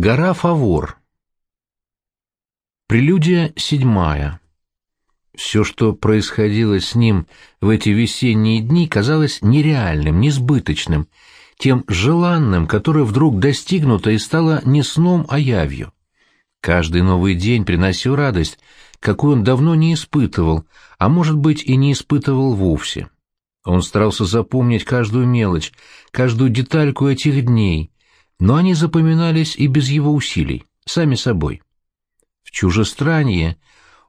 Гора Фавор. Прелюдия седьмая. Все, что происходило с ним в эти весенние дни, казалось нереальным, несбыточным, тем желанным, которое вдруг достигнуто и стало не сном, а явью. Каждый новый день приносил радость, какую он давно не испытывал, а может быть и не испытывал вовсе. Он старался запомнить каждую мелочь, каждую детальку этих дней, но они запоминались и без его усилий, сами собой. В чужестранье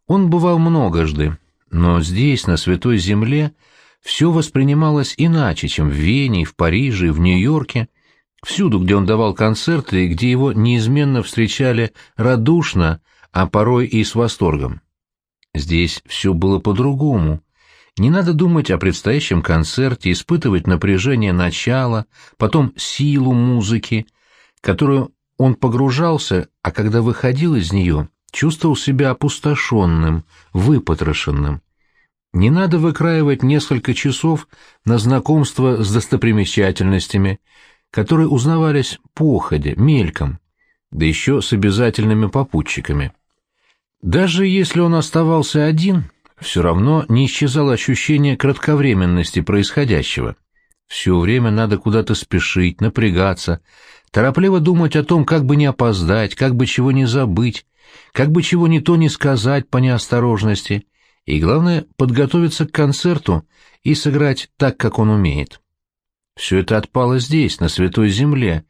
он бывал многожды, но здесь, на Святой Земле, все воспринималось иначе, чем в Вене, в Париже, в Нью-Йорке, всюду, где он давал концерты и где его неизменно встречали радушно, а порой и с восторгом. Здесь все было по-другому. Не надо думать о предстоящем концерте, испытывать напряжение начала, потом силу музыки — которую он погружался, а когда выходил из нее, чувствовал себя опустошенным, выпотрошенным. Не надо выкраивать несколько часов на знакомство с достопримечательностями, которые узнавались походе, мельком, да еще с обязательными попутчиками. Даже если он оставался один, все равно не исчезало ощущение кратковременности происходящего. Все время надо куда-то спешить, напрягаться, торопливо думать о том, как бы не опоздать, как бы чего не забыть, как бы чего не то не сказать по неосторожности, и, главное, подготовиться к концерту и сыграть так, как он умеет. Все это отпало здесь, на Святой Земле,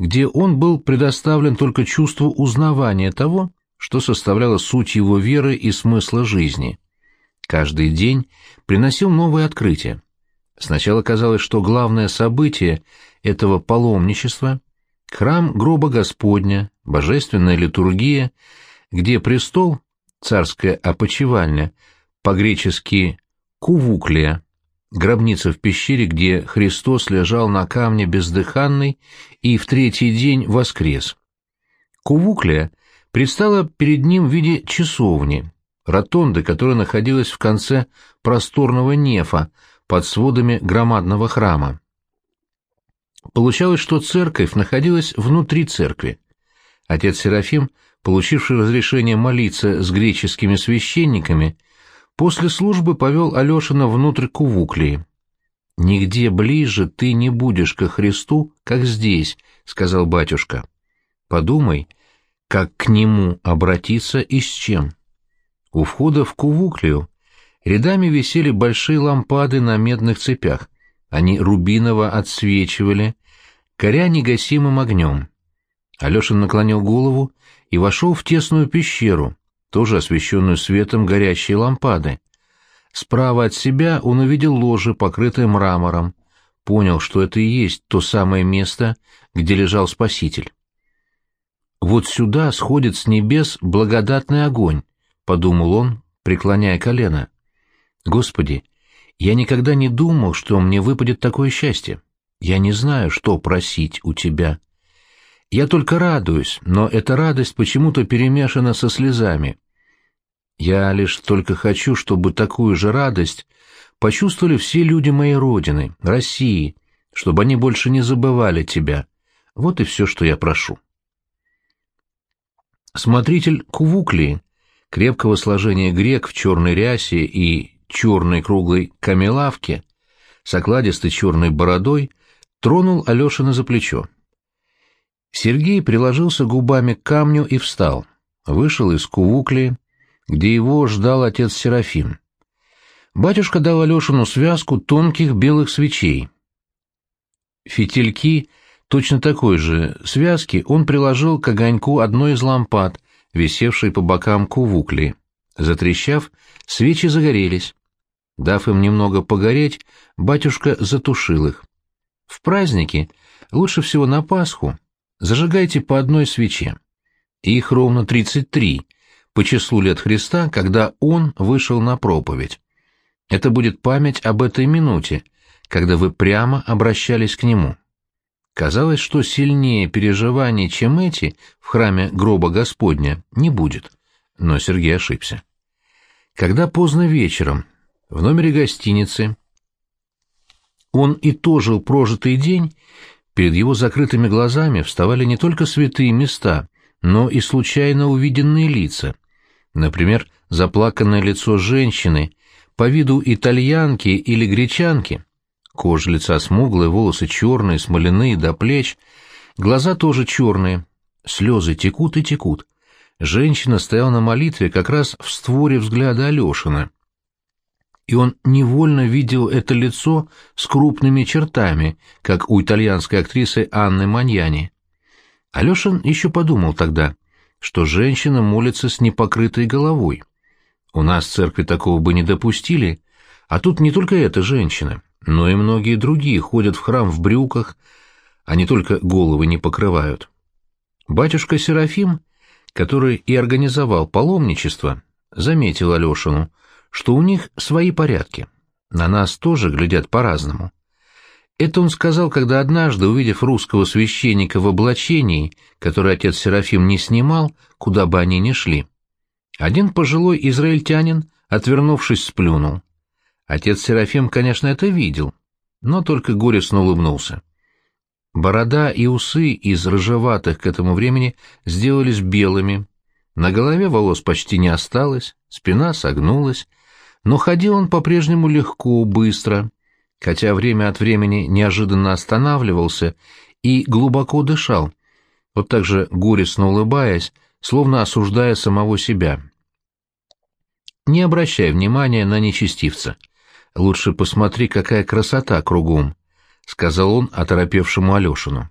где он был предоставлен только чувству узнавания того, что составляло суть его веры и смысла жизни. Каждый день приносил новые открытия. Сначала казалось, что главное событие этого паломничества — храм гроба Господня, божественная литургия, где престол, царская опочивальня, по-гречески «кувуклия», гробница в пещере, где Христос лежал на камне бездыханный и в третий день воскрес. Кувуклия предстала перед ним в виде часовни, ротонды, которая находилась в конце просторного нефа, под сводами громадного храма. Получалось, что церковь находилась внутри церкви. Отец Серафим, получивший разрешение молиться с греческими священниками, после службы повел Алешина внутрь Кувуклии. «Нигде ближе ты не будешь ко Христу, как здесь», — сказал батюшка. «Подумай, как к Нему обратиться и с чем». У входа в Кувуклию Рядами висели большие лампады на медных цепях. Они рубиново отсвечивали, горя негасимым огнем. Алешин наклонил голову и вошел в тесную пещеру, тоже освещенную светом горящей лампады. Справа от себя он увидел ложе, покрытое мрамором. Понял, что это и есть то самое место, где лежал Спаситель. «Вот сюда сходит с небес благодатный огонь», — подумал он, преклоняя колено. Господи, я никогда не думал, что мне выпадет такое счастье. Я не знаю, что просить у Тебя. Я только радуюсь, но эта радость почему-то перемешана со слезами. Я лишь только хочу, чтобы такую же радость почувствовали все люди моей родины, России, чтобы они больше не забывали Тебя. Вот и все, что я прошу. Смотритель Кувуклии, крепкого сложения грек в черной рясе и черной круглой камелавке с окладистой черной бородой тронул Алешина за плечо. Сергей приложился губами к камню и встал. Вышел из кувукли, где его ждал отец Серафим. Батюшка дал Алешину связку тонких белых свечей. Фитильки точно такой же связки он приложил к огоньку одной из лампад, висевшей по бокам кувукли. Затрещав, свечи загорелись. Дав им немного погореть, батюшка затушил их. В праздники, лучше всего на Пасху, зажигайте по одной свече. Их ровно 33, по числу лет Христа, когда Он вышел на проповедь. Это будет память об этой минуте, когда вы прямо обращались к Нему. Казалось, что сильнее переживаний, чем эти, в храме гроба Господня, не будет. Но Сергей ошибся. Когда поздно вечером в номере гостиницы. Он и итожил прожитый день, перед его закрытыми глазами вставали не только святые места, но и случайно увиденные лица. Например, заплаканное лицо женщины, по виду итальянки или гречанки. Кожа лица смуглая, волосы черные, смоляные до плеч, глаза тоже черные. Слезы текут и текут. Женщина стояла на молитве как раз в створе взгляда Алешина. И он невольно видел это лицо с крупными чертами, как у итальянской актрисы Анны Маньяни. Алешин еще подумал тогда, что женщина молится с непокрытой головой. У нас в церкви такого бы не допустили, а тут не только эта женщина, но и многие другие ходят в храм в брюках, а не только головы не покрывают. Батюшка Серафим, который и организовал паломничество, заметил Алешину, что у них свои порядки. На нас тоже глядят по-разному. Это он сказал, когда однажды, увидев русского священника в облачении, который отец Серафим не снимал, куда бы они ни шли. Один пожилой израильтянин, отвернувшись, сплюнул. Отец Серафим, конечно, это видел, но только горестно улыбнулся. Борода и усы из рыжеватых к этому времени сделались белыми, на голове волос почти не осталось, спина согнулась, но ходил он по-прежнему легко, быстро, хотя время от времени неожиданно останавливался и глубоко дышал, вот так же горестно улыбаясь, словно осуждая самого себя. Не обращай внимания на нечестивца. Лучше посмотри, какая красота кругом, — сказал он оторопевшему Алешину.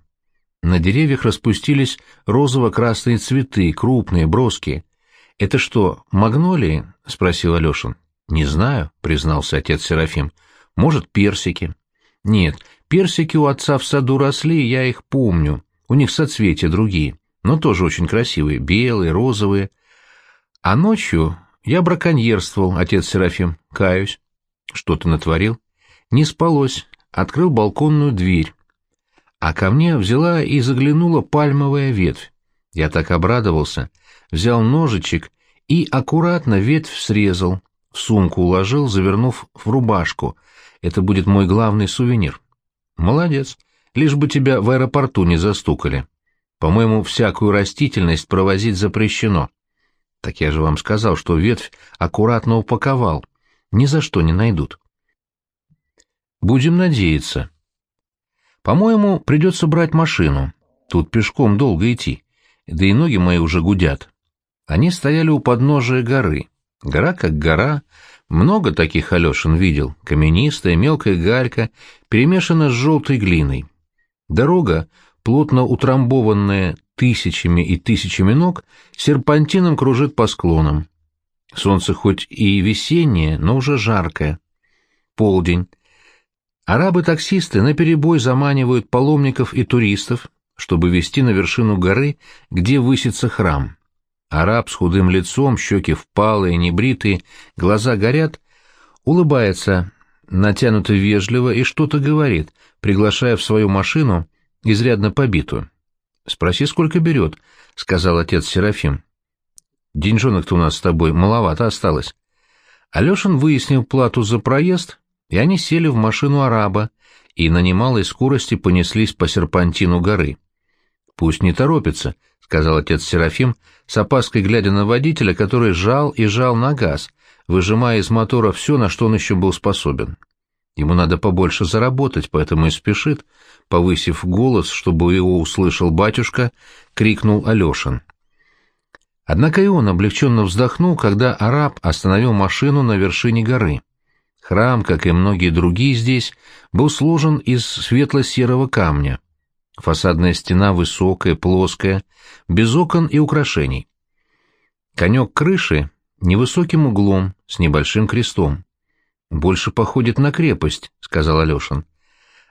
На деревьях распустились розово-красные цветы, крупные, броские. — Это что, магнолии? — спросил Алешин. — Не знаю, — признался отец Серафим. — Может, персики? — Нет, персики у отца в саду росли, я их помню. У них соцветия другие, но тоже очень красивые, белые, розовые. А ночью я браконьерствовал, отец Серафим, каюсь. Что ты натворил? Не спалось, открыл балконную дверь. А ко мне взяла и заглянула пальмовая ветвь. Я так обрадовался, взял ножичек и аккуратно ветвь срезал, в сумку уложил, завернув в рубашку. Это будет мой главный сувенир. Молодец, лишь бы тебя в аэропорту не застукали. По-моему, всякую растительность провозить запрещено. Так я же вам сказал, что ветвь аккуратно упаковал. Ни за что не найдут. Будем надеяться. По-моему, придется брать машину. Тут пешком долго идти. Да и ноги мои уже гудят. Они стояли у подножия горы. Гора как гора. Много таких Алешин видел. Каменистая, мелкая галька, перемешана с желтой глиной. Дорога, плотно утрамбованная тысячами и тысячами ног, серпантином кружит по склонам. Солнце хоть и весеннее, но уже жаркое. Полдень. Арабы-таксисты наперебой заманивают паломников и туристов, чтобы вести на вершину горы, где высится храм. Араб с худым лицом, щеки впалые, небритые, глаза горят, улыбается, натянуто вежливо и что-то говорит, приглашая в свою машину, изрядно побитую. «Спроси, сколько берет», — сказал отец Серафим. «Деньжонок-то у нас с тобой маловато осталось». Алешин выяснил плату за проезд, и они сели в машину араба и на немалой скорости понеслись по серпантину горы. «Пусть не торопится», — сказал отец Серафим, с опаской глядя на водителя, который жал и жал на газ, выжимая из мотора все, на что он еще был способен. Ему надо побольше заработать, поэтому и спешит, повысив голос, чтобы его услышал батюшка, крикнул Алешин. Однако и он облегченно вздохнул, когда араб остановил машину на вершине горы. Храм, как и многие другие здесь, был сложен из светло-серого камня. Фасадная стена высокая, плоская, без окон и украшений. Конек крыши невысоким углом, с небольшим крестом. «Больше походит на крепость», — сказал Алешин.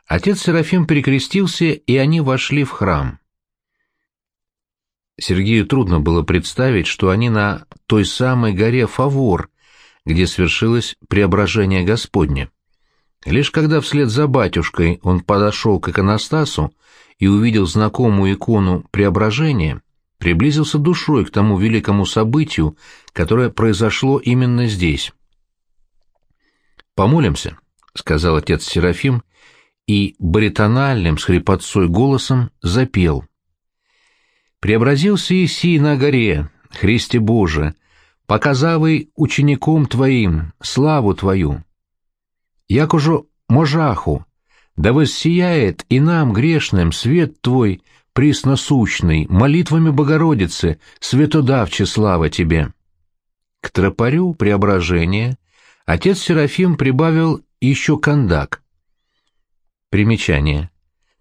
Отец Серафим перекрестился, и они вошли в храм. Сергею трудно было представить, что они на той самой горе Фавор, где свершилось преображение Господне. Лишь когда вслед за батюшкой он подошел к иконостасу и увидел знакомую икону преображения, приблизился душой к тому великому событию, которое произошло именно здесь. «Помолимся», — сказал отец Серафим, и баритональным с хрипотцой голосом запел. «Преобразился Исий на горе, Христе Боже, показавый учеником Твоим славу Твою. Якужо можаху, да воссияет и нам, грешным, свет Твой присносущный, молитвами Богородицы, светодавче слава Тебе». К тропарю преображения отец Серафим прибавил еще кондак. Примечание.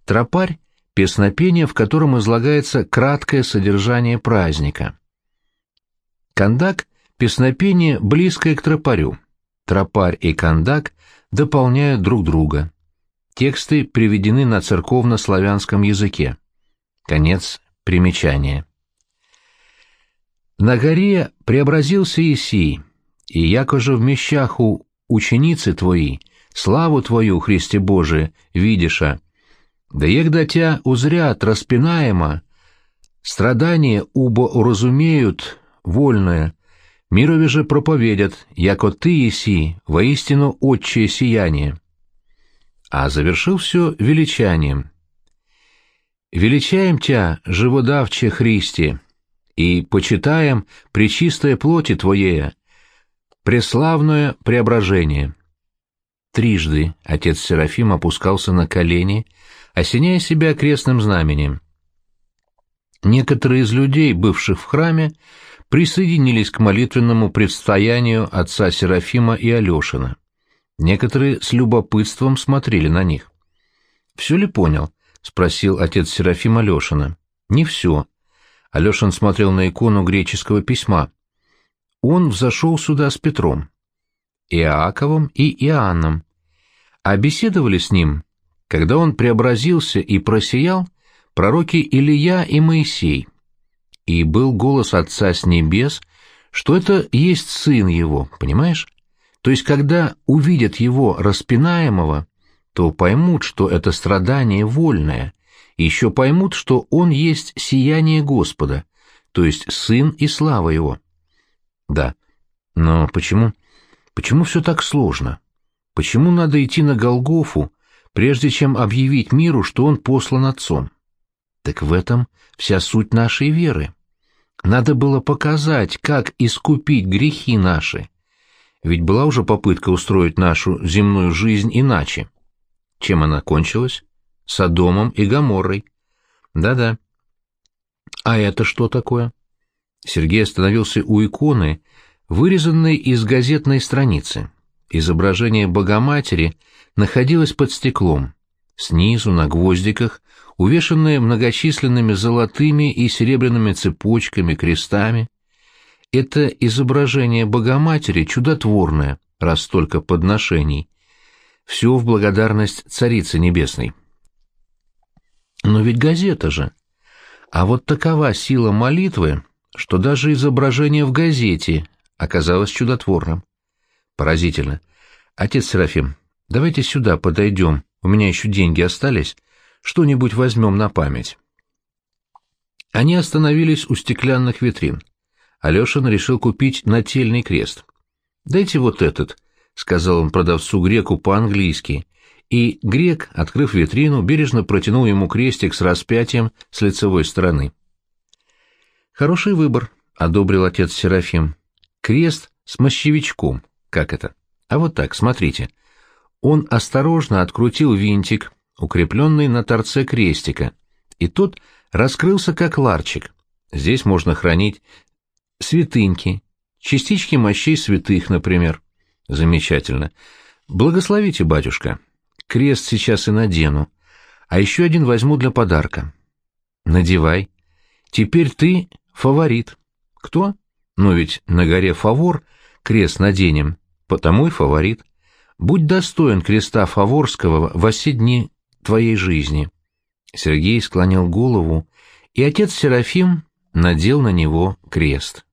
Тропарь — песнопение, в котором излагается краткое содержание праздника. Кондак — песнопение, близкое к тропарю. Тропарь и кондак дополняют друг друга. Тексты приведены на церковно-славянском языке. Конец примечания. На горе преобразился Исий, и якоже в мещаху ученицы твои, славу твою, Христе Боже, видиша, да егда тя узрят распинаемо, страдания убо уразумеют вольное, мирове же проповедят, яко ты еси, воистину отчее сияние. А завершил все величанием. «Величаем Тя, живодавче Христе, и почитаем пречистое плоти Твоея, преславное преображение». Трижды отец Серафим опускался на колени, осеняя себя крестным знаменем. Некоторые из людей, бывших в храме, присоединились к молитвенному предстоянию отца Серафима и Алешина. Некоторые с любопытством смотрели на них. «Все ли понял?» — спросил отец Серафим Алешина. «Не все». Алешин смотрел на икону греческого письма. Он взошел сюда с Петром. Иаковом и Иоанном, а беседовали с ним, когда он преобразился и просиял, пророки Илия и Моисей. И был голос Отца с небес, что это есть Сын Его, понимаешь? То есть, когда увидят Его распинаемого, то поймут, что это страдание вольное, и еще поймут, что Он есть сияние Господа, то есть Сын и слава Его. Да, но почему... Почему все так сложно? Почему надо идти на Голгофу, прежде чем объявить миру, что он послан Отцом? Так в этом вся суть нашей веры. Надо было показать, как искупить грехи наши. Ведь была уже попытка устроить нашу земную жизнь иначе. Чем она кончилась? Содомом и Гоморрой. Да-да. А это что такое? Сергей остановился у иконы, вырезанной из газетной страницы. Изображение Богоматери находилось под стеклом. Снизу, на гвоздиках, увешанное многочисленными золотыми и серебряными цепочками, крестами. Это изображение Богоматери чудотворное, раз столько подношений. Все в благодарность Царице Небесной. Но ведь газета же. А вот такова сила молитвы, что даже изображение в газете оказалось чудотворным. Поразительно. Отец Серафим, давайте сюда подойдем, у меня еще деньги остались, что-нибудь возьмем на память. Они остановились у стеклянных витрин. Алешин решил купить нательный крест. «Дайте вот этот», — сказал он продавцу-греку по-английски, и грек, открыв витрину, бережно протянул ему крестик с распятием с лицевой стороны. «Хороший выбор», — одобрил отец Серафим. Крест с мощевичком. Как это? А вот так, смотрите. Он осторожно открутил винтик, укрепленный на торце крестика, и тот раскрылся как ларчик. Здесь можно хранить святыньки, частички мощей святых, например. Замечательно. Благословите, батюшка. Крест сейчас и надену. А еще один возьму для подарка. Надевай. Теперь ты фаворит. Кто? Но ведь на горе Фавор крест наденем, потому и фаворит. Будь достоин креста Фаворского во все дни твоей жизни. Сергей склонил голову, и отец Серафим надел на него крест.